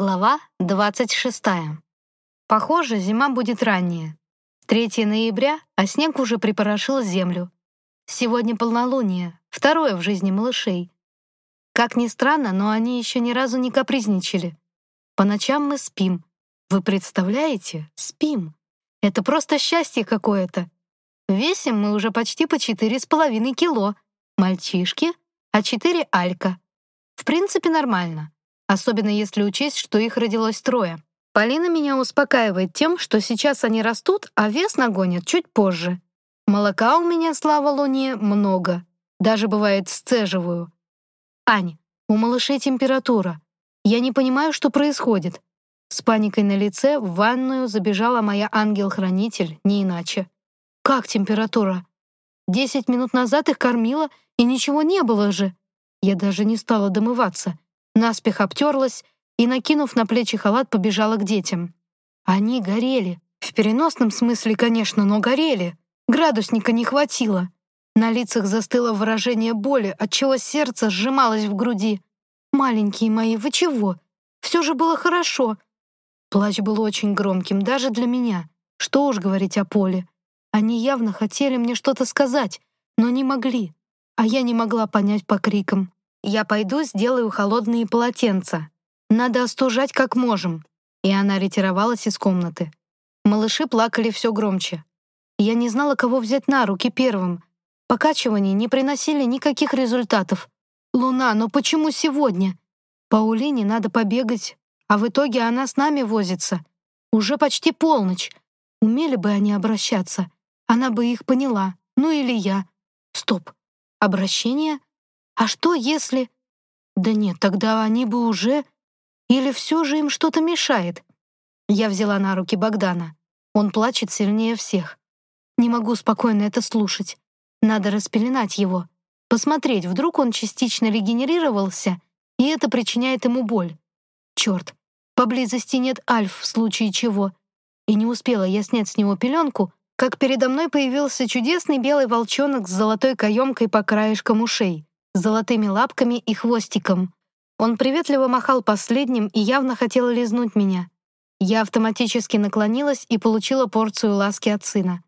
Глава 26. Похоже, зима будет ранняя. 3 ноября, а снег уже припорошил землю. Сегодня полнолуние, второе в жизни малышей. Как ни странно, но они еще ни разу не капризничали. По ночам мы спим. Вы представляете? Спим. Это просто счастье какое-то. Весим мы уже почти по четыре с половиной кило. Мальчишки, а четыре алька. В принципе, нормально особенно если учесть, что их родилось трое. Полина меня успокаивает тем, что сейчас они растут, а вес нагонят чуть позже. Молока у меня, слава луне, много. Даже бывает сцеживаю. Ань, у малышей температура. Я не понимаю, что происходит. С паникой на лице в ванную забежала моя ангел-хранитель, не иначе. Как температура? Десять минут назад их кормила, и ничего не было же. Я даже не стала домываться наспех обтерлась и, накинув на плечи халат, побежала к детям. Они горели. В переносном смысле, конечно, но горели. Градусника не хватило. На лицах застыло выражение боли, отчего сердце сжималось в груди. «Маленькие мои, вы чего? Все же было хорошо». Плач был очень громким, даже для меня. Что уж говорить о Поле. Они явно хотели мне что-то сказать, но не могли, а я не могла понять по крикам. Я пойду сделаю холодные полотенца. Надо остужать как можем». И она ретировалась из комнаты. Малыши плакали все громче. Я не знала, кого взять на руки первым. Покачивания не приносили никаких результатов. «Луна, но почему сегодня?» «Паулине надо побегать, а в итоге она с нами возится. Уже почти полночь. Умели бы они обращаться. Она бы их поняла. Ну или я. Стоп. Обращение? А что если... Да нет, тогда они бы уже... Или все же им что-то мешает? Я взяла на руки Богдана. Он плачет сильнее всех. Не могу спокойно это слушать. Надо распеленать его. Посмотреть, вдруг он частично регенерировался, и это причиняет ему боль. Черт, поблизости нет Альф в случае чего. И не успела я снять с него пеленку, как передо мной появился чудесный белый волчонок с золотой каемкой по краешкам ушей золотыми лапками и хвостиком. Он приветливо махал последним и явно хотел лизнуть меня. Я автоматически наклонилась и получила порцию ласки от сына.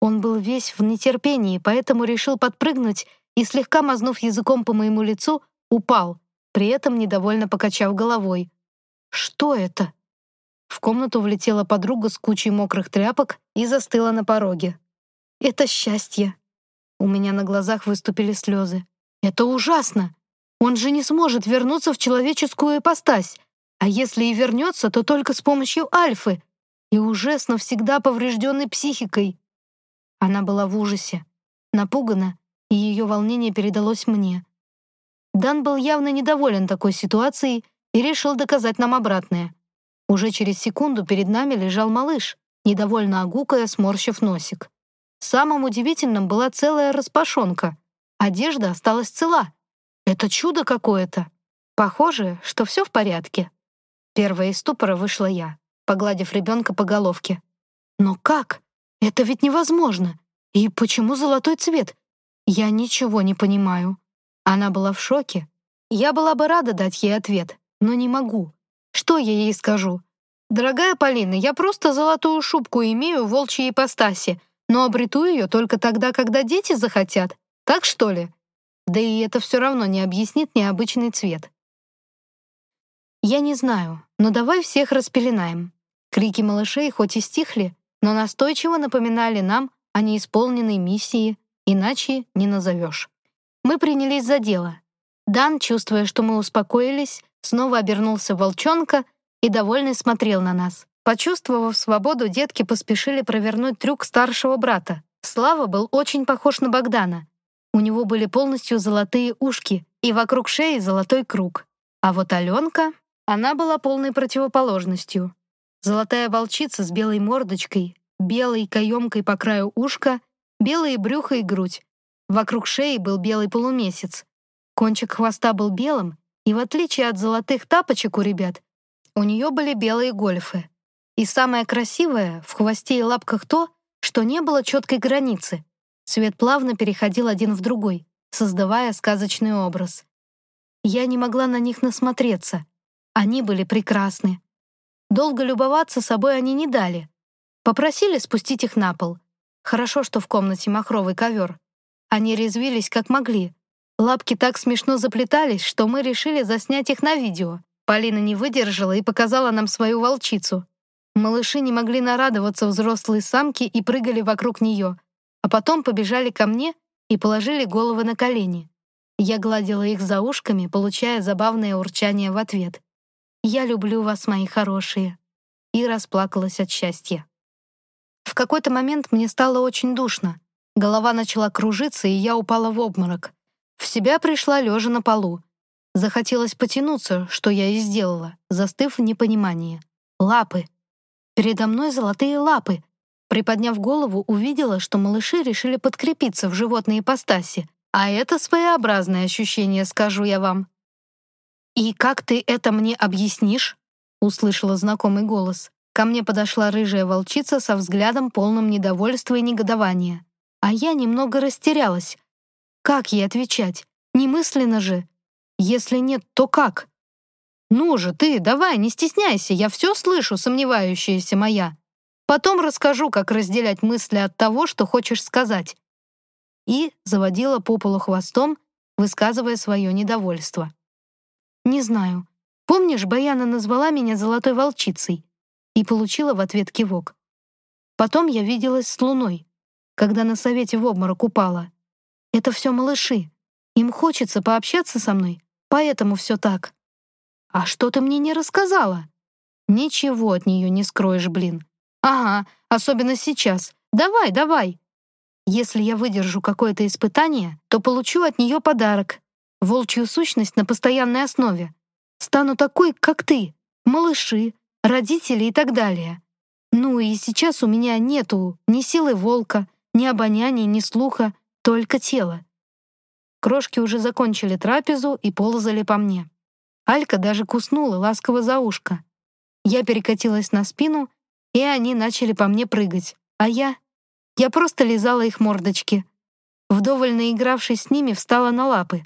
Он был весь в нетерпении, поэтому решил подпрыгнуть и, слегка мазнув языком по моему лицу, упал, при этом недовольно покачав головой. «Что это?» В комнату влетела подруга с кучей мокрых тряпок и застыла на пороге. «Это счастье!» У меня на глазах выступили слезы. Это ужасно. Он же не сможет вернуться в человеческую ипостась. А если и вернется, то только с помощью Альфы. И уже с навсегда поврежденной психикой. Она была в ужасе, напугана, и ее волнение передалось мне. Дан был явно недоволен такой ситуацией и решил доказать нам обратное. Уже через секунду перед нами лежал малыш, недовольно огукая, сморщив носик. Самым удивительным была целая распашонка — Одежда осталась цела. Это чудо какое-то. Похоже, что все в порядке. Первая из ступора вышла я, погладив ребенка по головке. Но как? Это ведь невозможно. И почему золотой цвет? Я ничего не понимаю. Она была в шоке. Я была бы рада дать ей ответ, но не могу. Что я ей скажу? «Дорогая Полина, я просто золотую шубку имею в волчьей ипостаси, но обрету ее только тогда, когда дети захотят. Так что ли? Да и это все равно не объяснит необычный цвет. Я не знаю, но давай всех распеленаем. Крики малышей хоть и стихли, но настойчиво напоминали нам о неисполненной миссии, иначе не назовешь. Мы принялись за дело. Дан, чувствуя, что мы успокоились, снова обернулся в волчонка и довольный смотрел на нас. Почувствовав свободу, детки поспешили провернуть трюк старшего брата. Слава был очень похож на Богдана, у него были полностью золотые ушки и вокруг шеи золотой круг. А вот Аленка, она была полной противоположностью. Золотая волчица с белой мордочкой, белой каемкой по краю ушка, белые брюхо и грудь. Вокруг шеи был белый полумесяц. Кончик хвоста был белым, и в отличие от золотых тапочек у ребят, у нее были белые гольфы. И самое красивое в хвосте и лапках то, что не было четкой границы, Цвет плавно переходил один в другой, создавая сказочный образ. Я не могла на них насмотреться. Они были прекрасны. Долго любоваться собой они не дали. Попросили спустить их на пол. Хорошо, что в комнате махровый ковер. Они резвились как могли. Лапки так смешно заплетались, что мы решили заснять их на видео. Полина не выдержала и показала нам свою волчицу. Малыши не могли нарадоваться взрослой самке и прыгали вокруг нее, а потом побежали ко мне и положили головы на колени. Я гладила их за ушками, получая забавное урчание в ответ. «Я люблю вас, мои хорошие», и расплакалась от счастья. В какой-то момент мне стало очень душно. Голова начала кружиться, и я упала в обморок. В себя пришла лежа на полу. Захотелось потянуться, что я и сделала, застыв в непонимании. Лапы. Передо мной золотые лапы. Приподняв голову, увидела, что малыши решили подкрепиться в животной ипостаси. А это своеобразное ощущение, скажу я вам. «И как ты это мне объяснишь?» — услышала знакомый голос. Ко мне подошла рыжая волчица со взглядом полным недовольства и негодования. А я немного растерялась. Как ей отвечать? Немысленно же. Если нет, то как? «Ну же, ты, давай, не стесняйся, я все слышу, сомневающаяся моя. Потом расскажу, как разделять мысли от того, что хочешь сказать». И заводила по полу хвостом, высказывая свое недовольство. «Не знаю. Помнишь, Баяна назвала меня золотой волчицей?» И получила в ответ кивок. Потом я виделась с Луной, когда на совете в обморок упала. Это все малыши. Им хочется пообщаться со мной, поэтому все так. А что ты мне не рассказала? Ничего от нее не скроешь, блин. Ага, особенно сейчас. Давай, давай. Если я выдержу какое-то испытание, то получу от нее подарок волчью сущность на постоянной основе. Стану такой, как ты, малыши, родители и так далее. Ну и сейчас у меня нету ни силы волка, ни обоняния, ни слуха, только тело. Крошки уже закончили трапезу и ползали по мне. Алька даже куснула ласково за ушко. Я перекатилась на спину, и они начали по мне прыгать. А я... Я просто лизала их мордочки. Вдоволь наигравшись с ними, встала на лапы.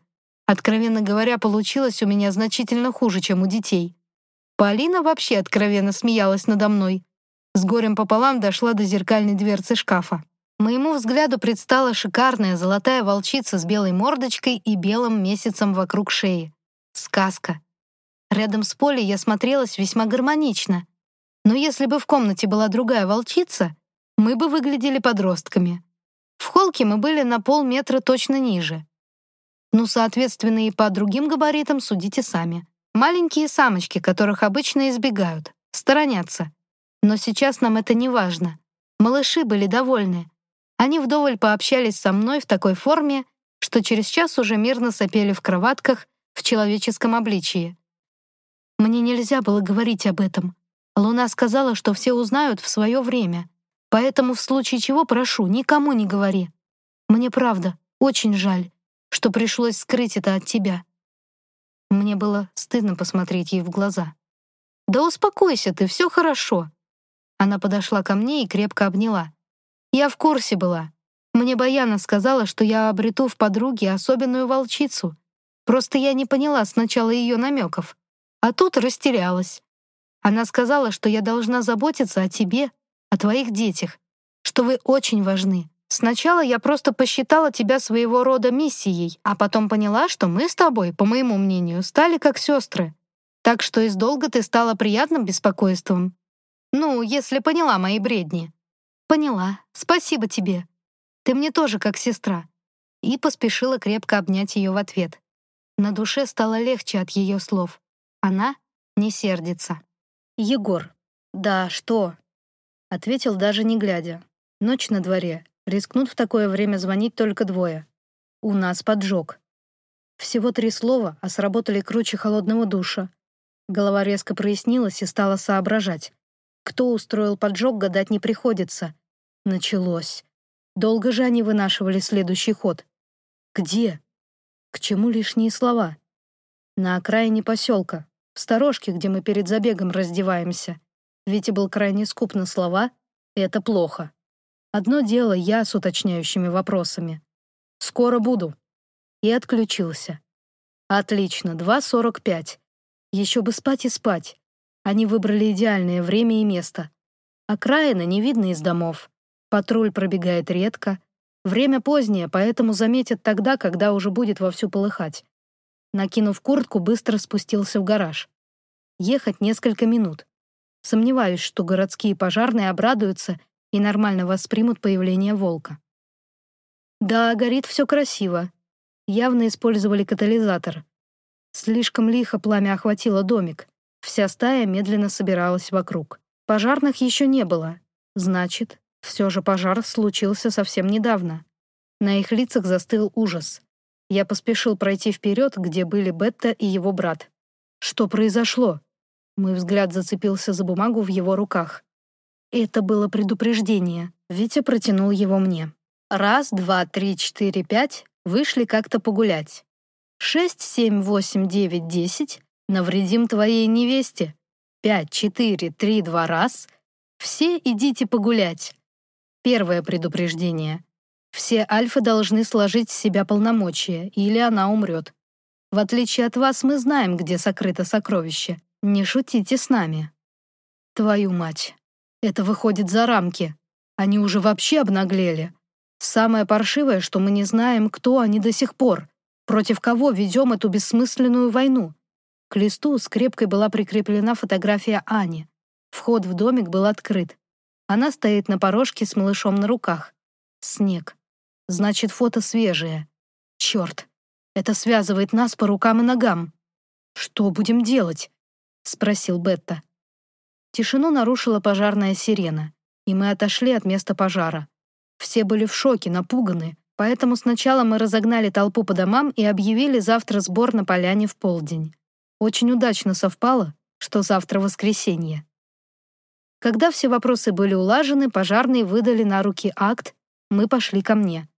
Откровенно говоря, получилось у меня значительно хуже, чем у детей. Полина вообще откровенно смеялась надо мной. С горем пополам дошла до зеркальной дверцы шкафа. Моему взгляду предстала шикарная золотая волчица с белой мордочкой и белым месяцем вокруг шеи. Сказка. Рядом с Полей я смотрелась весьма гармонично. Но если бы в комнате была другая волчица, мы бы выглядели подростками. В холке мы были на полметра точно ниже. Ну, соответственно, и по другим габаритам судите сами. Маленькие самочки, которых обычно избегают, сторонятся. Но сейчас нам это не важно. Малыши были довольны. Они вдоволь пообщались со мной в такой форме, что через час уже мирно сопели в кроватках в человеческом обличии. Мне нельзя было говорить об этом. Луна сказала, что все узнают в свое время. Поэтому в случае чего прошу, никому не говори. Мне правда очень жаль что пришлось скрыть это от тебя. Мне было стыдно посмотреть ей в глаза. «Да успокойся ты, все хорошо». Она подошла ко мне и крепко обняла. «Я в курсе была. Мне Баяна сказала, что я обрету в подруге особенную волчицу. Просто я не поняла сначала ее намеков. А тут растерялась. Она сказала, что я должна заботиться о тебе, о твоих детях, что вы очень важны, Сначала я просто посчитала тебя своего рода миссией, а потом поняла, что мы с тобой, по моему мнению, стали как сестры. Так что из долга ты стала приятным беспокойством. Ну, если поняла мои бредни. Поняла. Спасибо тебе. Ты мне тоже как сестра. И поспешила крепко обнять ее в ответ. На душе стало легче от ее слов. Она не сердится. Егор. Да, что? Ответил даже не глядя. Ночь на дворе. Рискнут в такое время звонить только двое. У нас поджог. Всего три слова, а сработали круче холодного душа. Голова резко прояснилась и стала соображать. Кто устроил поджог, гадать не приходится. Началось. Долго же они вынашивали следующий ход. Где? К чему лишние слова? На окраине поселка, в сторожке, где мы перед забегом раздеваемся. Витя был крайне скуп на слова, и это плохо. Одно дело я с уточняющими вопросами. «Скоро буду». И отключился. Отлично, 2.45. Еще бы спать и спать. Они выбрали идеальное время и место. Окраины не видно из домов. Патруль пробегает редко. Время позднее, поэтому заметят тогда, когда уже будет вовсю полыхать. Накинув куртку, быстро спустился в гараж. Ехать несколько минут. Сомневаюсь, что городские пожарные обрадуются и нормально воспримут появление волка. Да, горит все красиво. Явно использовали катализатор. Слишком лихо пламя охватило домик. Вся стая медленно собиралась вокруг. Пожарных еще не было. Значит, все же пожар случился совсем недавно. На их лицах застыл ужас. Я поспешил пройти вперед, где были Бетта и его брат. Что произошло? Мой взгляд зацепился за бумагу в его руках. Это было предупреждение. Витя протянул его мне. Раз, два, три, четыре, пять. Вышли как-то погулять. Шесть, семь, восемь, девять, десять. Навредим твоей невесте. Пять, четыре, три, два, раз. Все идите погулять. Первое предупреждение. Все альфы должны сложить с себя полномочия, или она умрет. В отличие от вас, мы знаем, где сокрыто сокровище. Не шутите с нами. Твою мать. Это выходит за рамки. Они уже вообще обнаглели. Самое паршивое, что мы не знаем, кто они до сих пор, против кого ведем эту бессмысленную войну. К листу скрепкой была прикреплена фотография Ани. Вход в домик был открыт. Она стоит на порожке с малышом на руках. Снег. Значит, фото свежее. Черт. Это связывает нас по рукам и ногам. Что будем делать? — спросил Бетта. Тишину нарушила пожарная сирена, и мы отошли от места пожара. Все были в шоке, напуганы, поэтому сначала мы разогнали толпу по домам и объявили завтра сбор на поляне в полдень. Очень удачно совпало, что завтра воскресенье. Когда все вопросы были улажены, пожарные выдали на руки акт, мы пошли ко мне.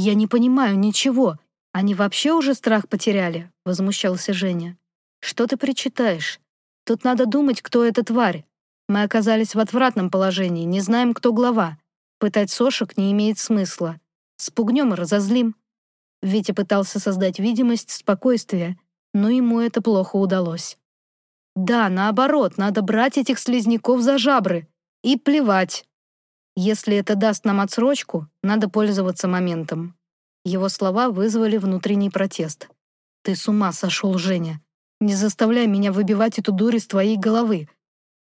«Я не понимаю ничего. Они вообще уже страх потеряли?» — возмущался Женя. «Что ты причитаешь? Тут надо думать, кто эта тварь. Мы оказались в отвратном положении, не знаем, кто глава. Пытать сошек не имеет смысла. Спугнем и разозлим». Витя пытался создать видимость спокойствия, но ему это плохо удалось. «Да, наоборот, надо брать этих слизняков за жабры и плевать. Если это даст нам отсрочку, надо пользоваться моментом». Его слова вызвали внутренний протест. «Ты с ума сошел, Женя. Не заставляй меня выбивать эту дурь из твоей головы.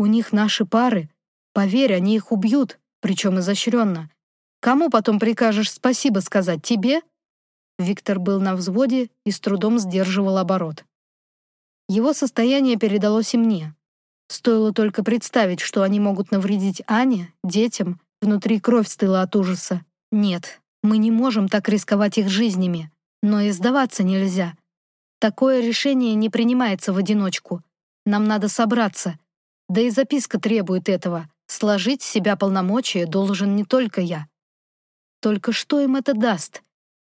У них наши пары. Поверь, они их убьют, причем изощренно. Кому потом прикажешь спасибо сказать? Тебе?» Виктор был на взводе и с трудом сдерживал оборот. Его состояние передалось и мне. Стоило только представить, что они могут навредить Ане, детям, внутри кровь стыла от ужаса. Нет, мы не можем так рисковать их жизнями, но и сдаваться нельзя. Такое решение не принимается в одиночку. Нам надо собраться. Да и записка требует этого. Сложить с себя полномочия должен не только я. Только что им это даст?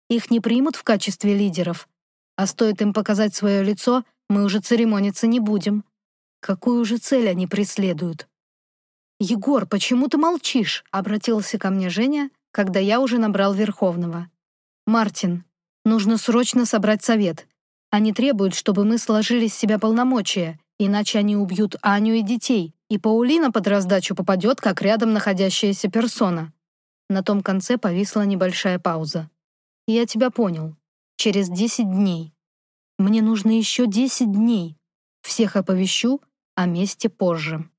Их не примут в качестве лидеров. А стоит им показать свое лицо, мы уже церемониться не будем. Какую же цель они преследуют? «Егор, почему ты молчишь?» — обратился ко мне Женя, когда я уже набрал Верховного. «Мартин, нужно срочно собрать совет. Они требуют, чтобы мы сложили с себя полномочия, иначе они убьют Аню и детей, и Паулина под раздачу попадет, как рядом находящаяся персона». На том конце повисла небольшая пауза. «Я тебя понял. Через десять дней. Мне нужно еще десять дней. Всех оповещу, о месте позже».